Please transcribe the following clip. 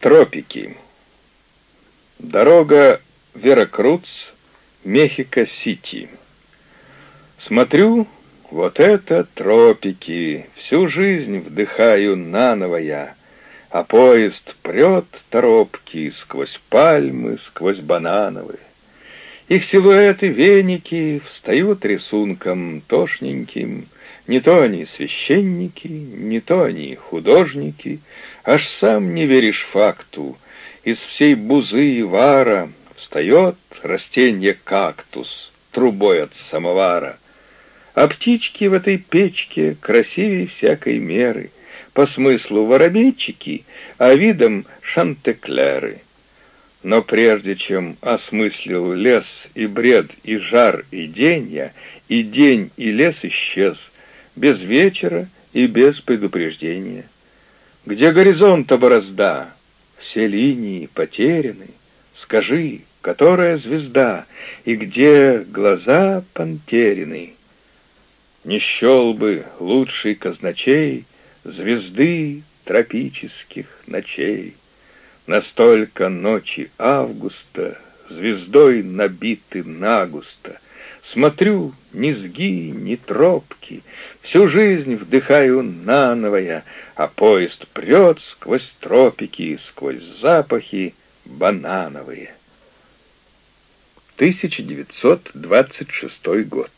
Тропики. Дорога Веракруц, Мехико-Сити. Смотрю, вот это тропики, всю жизнь вдыхаю наново я, а поезд прет торопки сквозь пальмы, сквозь банановые. Их силуэты, веники встают рисунком тошненьким, не то они священники, не то они художники, аж сам не веришь факту. Из всей бузы и вара встает растенье кактус трубой от самовара. А птички в этой печке красивее всякой меры, по смыслу воробейчики, а видом шантеклеры. Но прежде чем осмыслил лес и бред, и жар, и день я, и день, и лес исчез, без вечера и без предупреждения. Где горизонта борозда? Все линии потеряны. Скажи, которая звезда, и где глаза пантерины? Не щел бы лучший казначей звезды тропических ночей. Настолько ночи августа звездой набиты нагусто. Смотрю, низги, ни тропки, всю жизнь вдыхаю наново я, а поезд прет сквозь тропики, сквозь запахи банановые. 1926 год.